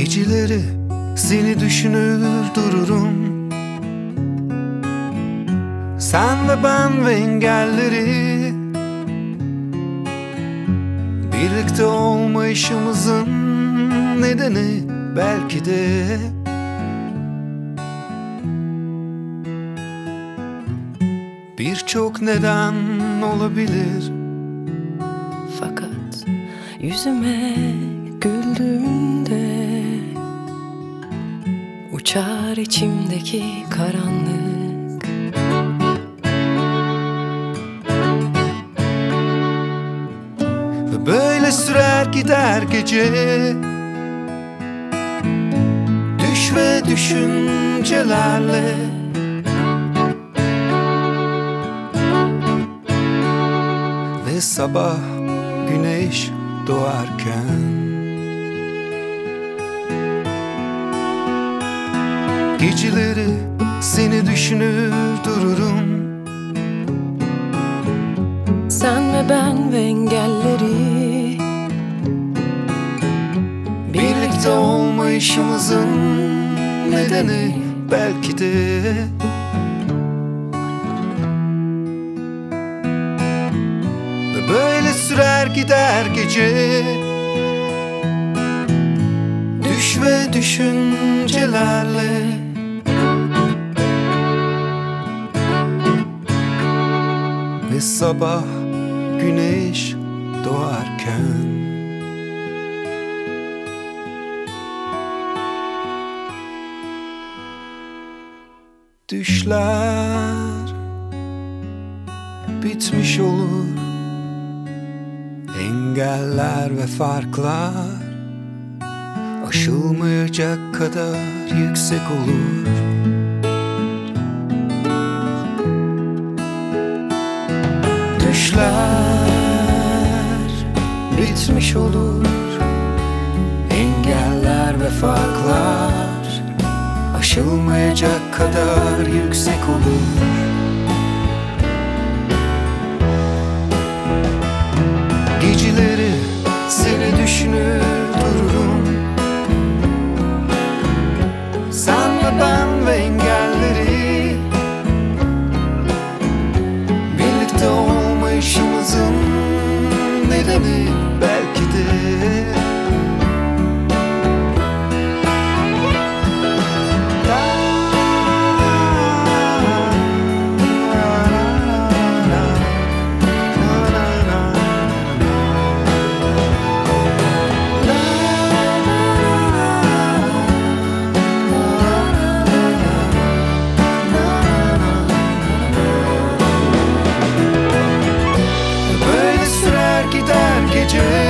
Geceleri seni düşünür dururum. Sen ve ben ve engelleri Birlikte olmayışımızın nedeni belki de Birçok neden olabilir. Fakat yüzüme güldüğünde Uçar içimdeki karanlık. Ve böyle sürer gider gece. Düş ve düşüncelerle. Ve sabah güneş doğarken Geceleri seni düşünür dururum. Sen ve ben ve engelleri. Birlikte olmayışımızın nedeni belki de Ve böyle sürer gider gece. Düş ve düşüncelerle sabah güneş doğarken. Düşler bitmiş olur. Engeller ve farklar Aşılmayacak kadar yüksek olur Düşler bitmiş olur. Engeller ve farklar Aşılmayacak kadar yüksek olur. Geceleri seni düşünür nedeni belki de Böyle sürer gider gece